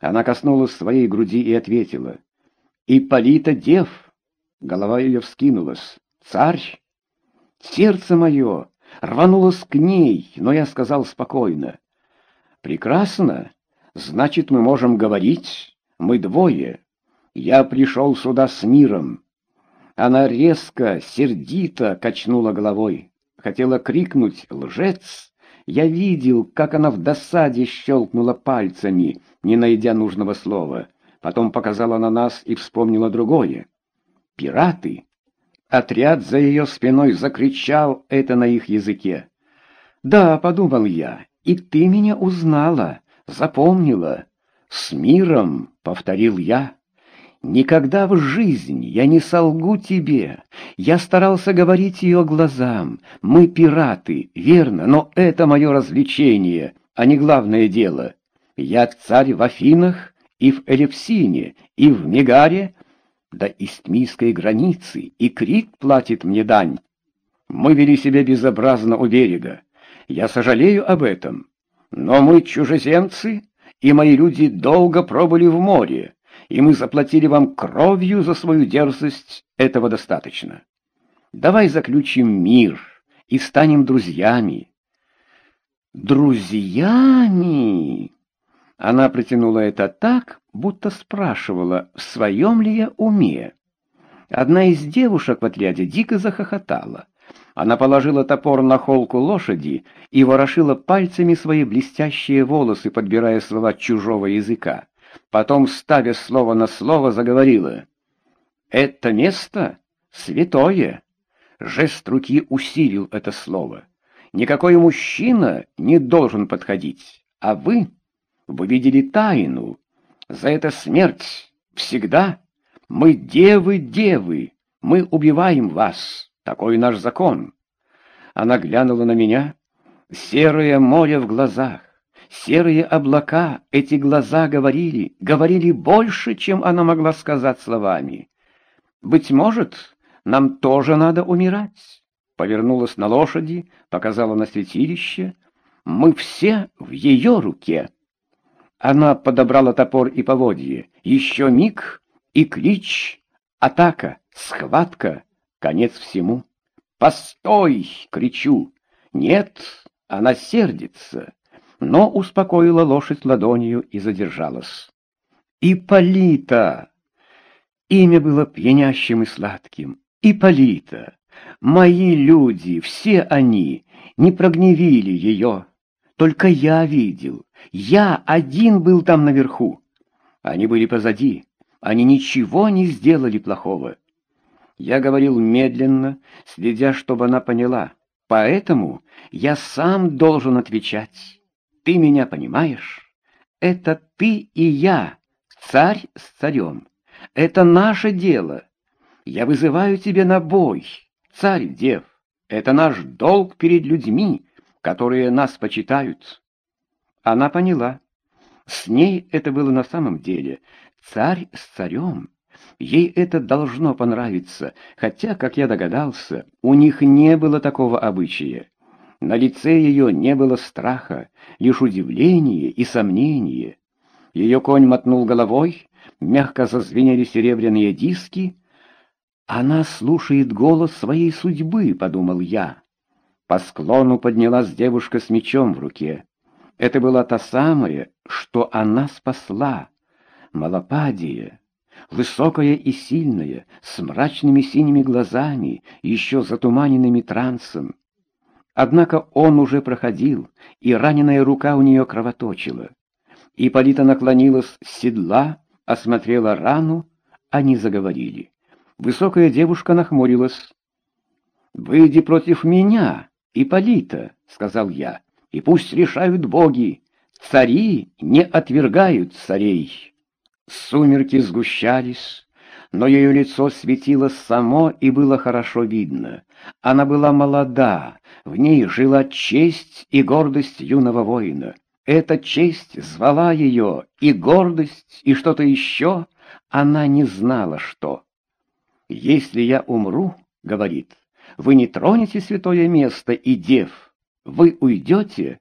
Она коснулась своей груди и ответила. «Ипполита дев!» Голова ее вскинулась. «Царь!» Сердце мое рванулось к ней, но я сказал спокойно. «Прекрасно. Значит, мы можем говорить. Мы двое. Я пришел сюда с миром». Она резко, сердито качнула головой. Хотела крикнуть «Лжец!» Я видел, как она в досаде щелкнула пальцами, не найдя нужного слова. Потом показала на нас и вспомнила другое. «Пираты!» Отряд за ее спиной закричал это на их языке. «Да», — подумал я, — «и ты меня узнала, запомнила». «С миром», — повторил я. «Никогда в жизни я не солгу тебе. Я старался говорить ее глазам. Мы пираты, верно, но это мое развлечение, а не главное дело. Я царь в Афинах и в Элевсине, и в Мегаре, до истмийской границы, и крик платит мне дань. Мы вели себя безобразно у берега. Я сожалею об этом. Но мы чужеземцы, и мои люди долго пробыли в море, и мы заплатили вам кровью за свою дерзость, этого достаточно. Давай заключим мир и станем друзьями. Друзьями? Она протянула это так, будто спрашивала, в своем ли я уме. Одна из девушек в отряде дико захохотала. Она положила топор на холку лошади и ворошила пальцами свои блестящие волосы, подбирая слова чужого языка. Потом, ставя слово на слово, заговорила. «Это место святое». Жест руки усилил это слово. «Никакой мужчина не должен подходить, а вы...» Вы видели тайну. За это смерть. Всегда. Мы девы, девы. Мы убиваем вас. Такой наш закон. Она глянула на меня. Серое море в глазах. Серые облака, эти глаза говорили, говорили больше, чем она могла сказать словами. «Быть может, нам тоже надо умирать?» Повернулась на лошади, показала на святилище. «Мы все в ее руке». Она подобрала топор и поводье. Еще миг, и клич, атака, схватка, конец всему. «Постой!» — кричу. «Нет!» — она сердится, но успокоила лошадь ладонью и задержалась. «Ипполита!» Имя было пьянящим и сладким. «Ипполита!» Мои люди, все они, не прогневили ее. Только я видел, я один был там наверху. Они были позади, они ничего не сделали плохого. Я говорил медленно, следя, чтобы она поняла. Поэтому я сам должен отвечать. Ты меня понимаешь? Это ты и я, царь с царем. Это наше дело. Я вызываю тебя на бой, царь-дев. Это наш долг перед людьми, которые нас почитают. Она поняла. С ней это было на самом деле. Царь с царем. Ей это должно понравиться, хотя, как я догадался, у них не было такого обычая. На лице ее не было страха, лишь удивление и сомнение. Ее конь мотнул головой, мягко зазвенели серебряные диски. «Она слушает голос своей судьбы», — подумал я. По склону поднялась девушка с мечом в руке. Это была та самая, что она спасла. Малопадия, высокая и сильная, с мрачными синими глазами, еще затуманенными трансом. Однако он уже проходил, и раненая рука у нее кровоточила. Ипполита наклонилась с седла, осмотрела рану, они заговорили. Высокая девушка нахмурилась. «Выйди против меня!» «Ипполита», — сказал я, — «и пусть решают боги, цари не отвергают царей». Сумерки сгущались, но ее лицо светило само и было хорошо видно. Она была молода, в ней жила честь и гордость юного воина. Эта честь звала ее, и гордость, и что-то еще, она не знала что. «Если я умру, — говорит, вы не тронете святое место и дев. Вы уйдете?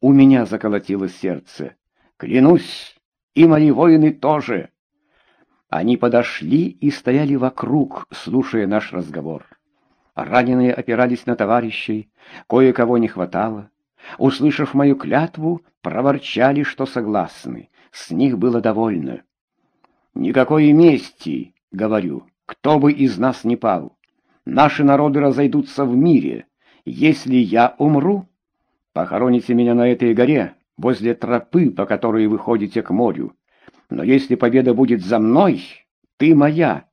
У меня заколотилось сердце. Клянусь, и мои воины тоже. Они подошли и стояли вокруг, слушая наш разговор. Раненые опирались на товарищей, кое-кого не хватало. Услышав мою клятву, проворчали, что согласны. С них было довольно. «Никакой мести», — говорю, — «кто бы из нас не пал. Наши народы разойдутся в мире. Если я умру, похороните меня на этой горе, возле тропы, по которой вы ходите к морю. Но если победа будет за мной, ты моя».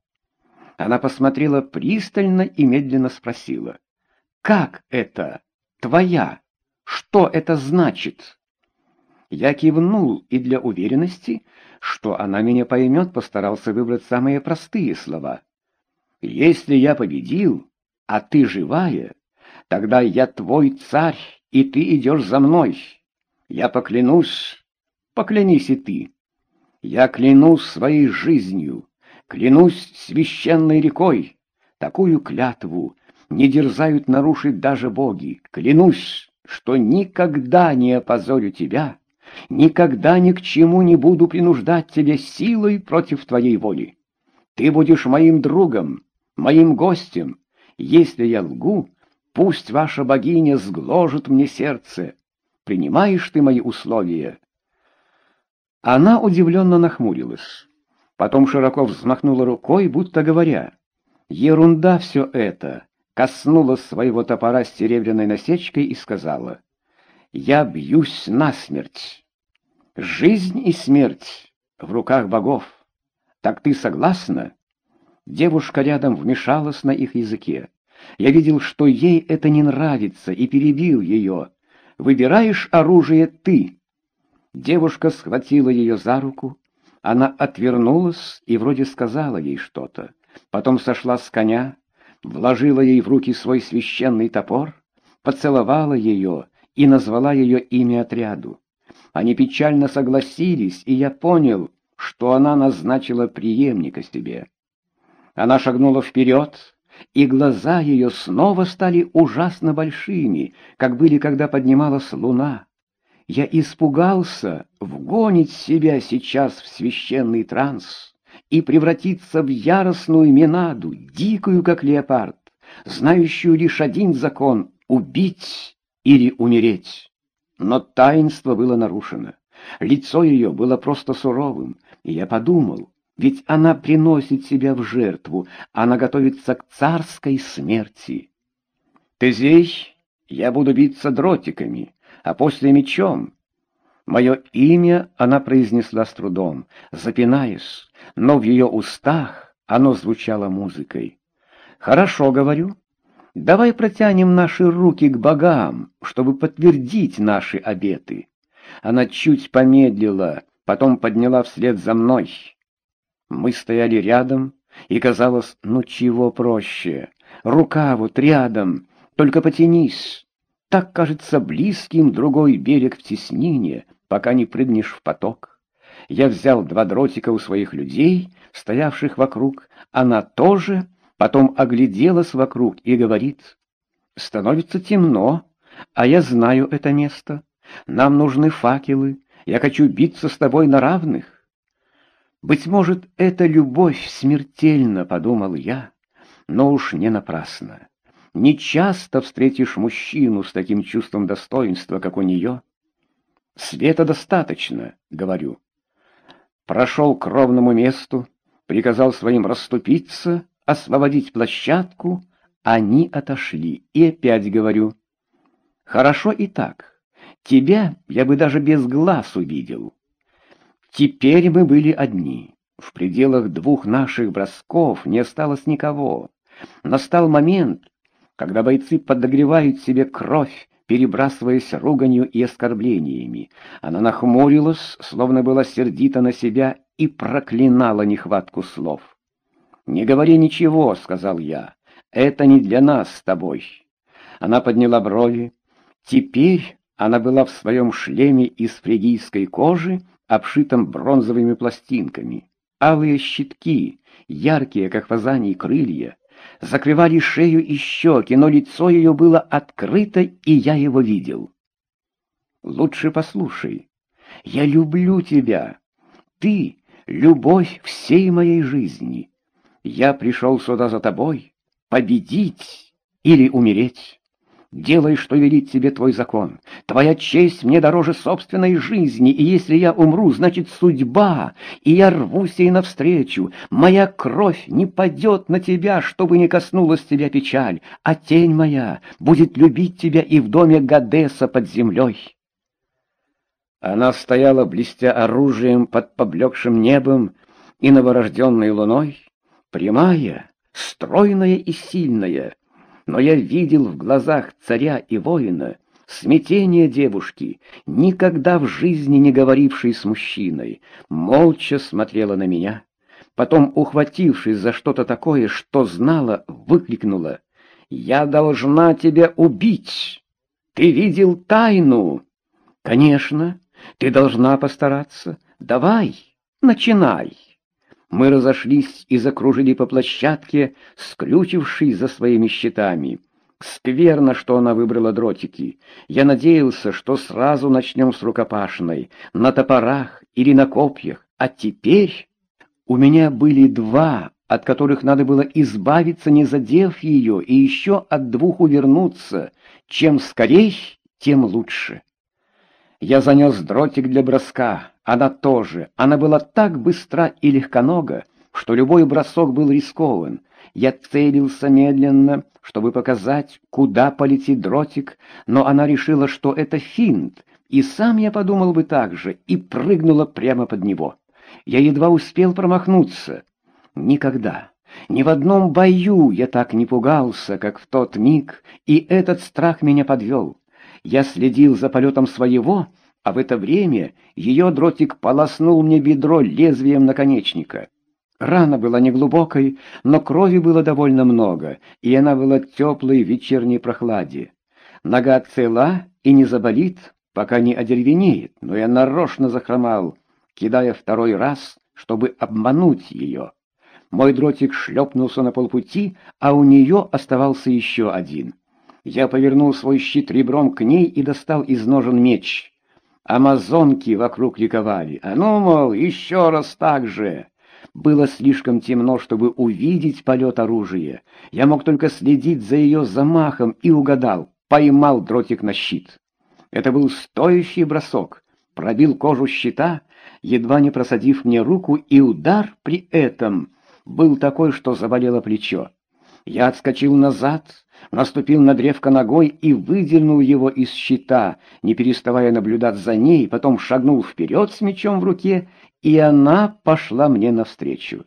Она посмотрела пристально и медленно спросила. «Как это? Твоя? Что это значит?» Я кивнул и для уверенности, что она меня поймет, постарался выбрать самые простые слова. «Если я победил, а ты живая, тогда я твой царь, и ты идешь за мной. Я поклянусь, поклянись и ты. Я клянусь своей жизнью, клянусь священной рекой. Такую клятву не дерзают нарушить даже боги. Клянусь, что никогда не опозорю тебя, никогда ни к чему не буду принуждать тебя силой против твоей воли. Ты будешь моим другом, моим гостем. Если я лгу, пусть ваша богиня сгложит мне сердце. Принимаешь ты мои условия?» Она удивленно нахмурилась. Потом широко взмахнула рукой, будто говоря, «Ерунда все это!» Коснулась своего топора с серебряной насечкой и сказала, «Я бьюсь насмерть. Жизнь и смерть в руках богов. Так ты согласна?» Девушка рядом вмешалась на их языке. Я видел, что ей это не нравится, и перебил ее. «Выбираешь оружие ты!» Девушка схватила ее за руку, она отвернулась и вроде сказала ей что-то. Потом сошла с коня, вложила ей в руки свой священный топор, поцеловала ее и назвала ее имя отряду. Они печально согласились, и я понял, что она назначила преемника себе. Она шагнула вперед, и глаза ее снова стали ужасно большими, как были, когда поднималась луна. Я испугался вгонить себя сейчас в священный транс и превратиться в яростную Менаду, дикую, как леопард, знающую лишь один закон — убить или умереть. Но таинство было нарушено. Лицо ее было просто суровым, и я подумал, ведь она приносит себя в жертву, она готовится к царской смерти. Ты здесь, я буду биться дротиками, а после мечом. Мое имя она произнесла с трудом, запинаясь, но в ее устах оно звучало музыкой. «Хорошо, — говорю, — давай протянем наши руки к богам, чтобы подтвердить наши обеты». Она чуть помедлила, потом подняла вслед за мной. Мы стояли рядом, и казалось, ну чего проще. Рука вот рядом, только потянись. Так кажется близким другой берег в теснине, пока не прыгнешь в поток. Я взял два дротика у своих людей, стоявших вокруг, она тоже, потом огляделась вокруг и говорит, «Становится темно, а я знаю это место. Нам нужны факелы, я хочу биться с тобой на равных». Быть может, это любовь смертельна, подумал я, но уж не напрасно. Не часто встретишь мужчину с таким чувством достоинства, как у нее. Света достаточно, говорю. Прошел к ровному месту, приказал своим расступиться, освободить площадку, они отошли, и опять говорю. Хорошо и так. Тебя я бы даже без глаз увидел. Теперь мы были одни. В пределах двух наших бросков не осталось никого. Настал момент, когда бойцы подогревают себе кровь, перебрасываясь руганью и оскорблениями. Она нахмурилась, словно была сердита на себя, и проклинала нехватку слов. «Не говори ничего», — сказал я, — «это не для нас с тобой». Она подняла брови. Теперь она была в своем шлеме из фригийской кожи, обшитом бронзовыми пластинками. Алые щитки, яркие, как фазаньи крылья, закрывали шею и щеки, но лицо ее было открыто, и я его видел. «Лучше послушай. Я люблю тебя. ты — любовь всей моей жизни. Я пришел сюда за тобой, победить или умереть. Делай, что велит тебе твой закон. Твоя честь мне дороже собственной жизни, и если я умру, значит судьба, и я рвусь ей навстречу. Моя кровь не падет на тебя, чтобы не коснулась тебя печаль, а тень моя будет любить тебя и в доме Гадеса под землей. Она стояла, блестя оружием под поблекшим небом и новорожденной луной, прямая, стройная и сильная, но я видел в глазах царя и воина смятение девушки, никогда в жизни не говорившей с мужчиной, молча смотрела на меня. Потом, ухватившись за что-то такое, что знала, выкрикнула «Я должна тебя убить! Ты видел тайну!» «Конечно, ты должна постараться. Давай, начинай!» Мы разошлись и закружили по площадке, скрючившись за своими щитами. Скверно, что она выбрала дротики. Я надеялся, что сразу начнем с рукопашной, на топорах или на копьях. А теперь у меня были два, от которых надо было избавиться, не задев ее, и еще от двух увернуться. Чем скорей, тем лучше. Я занес дротик для броска, она тоже. Она была так быстра и легконога, что любой бросок был рискован. Я целился медленно, чтобы показать, куда полетит дротик, но она решила, что это финт, и сам я подумал бы так же, и прыгнула прямо под него. Я едва успел промахнуться. Никогда, ни в одном бою я так не пугался, как в тот миг, и этот страх меня подвел. Я следил за полетом своего, а в это время ее дротик полоснул мне бедро лезвием наконечника. Рана была неглубокой, но крови было довольно много, и она была теплой в вечерней прохладе. Нога цела и не заболит, пока не одеревенеет, но я нарочно захромал, кидая второй раз, чтобы обмануть ее. Мой дротик шлепнулся на полпути, а у нее оставался еще один. Я повернул свой щит ребром к ней и достал из ножен меч. Амазонки вокруг ликовали. «А ну, мол, еще раз так же!» Было слишком темно, чтобы увидеть полет оружия. Я мог только следить за ее замахом и угадал, поймал дротик на щит. Это был стоящий бросок. Пробил кожу щита, едва не просадив мне руку, и удар при этом был такой, что заболело плечо. Я отскочил назад, наступил на древко ногой и выдернул его из щита, не переставая наблюдать за ней, потом шагнул вперед с мечом в руке, и она пошла мне навстречу.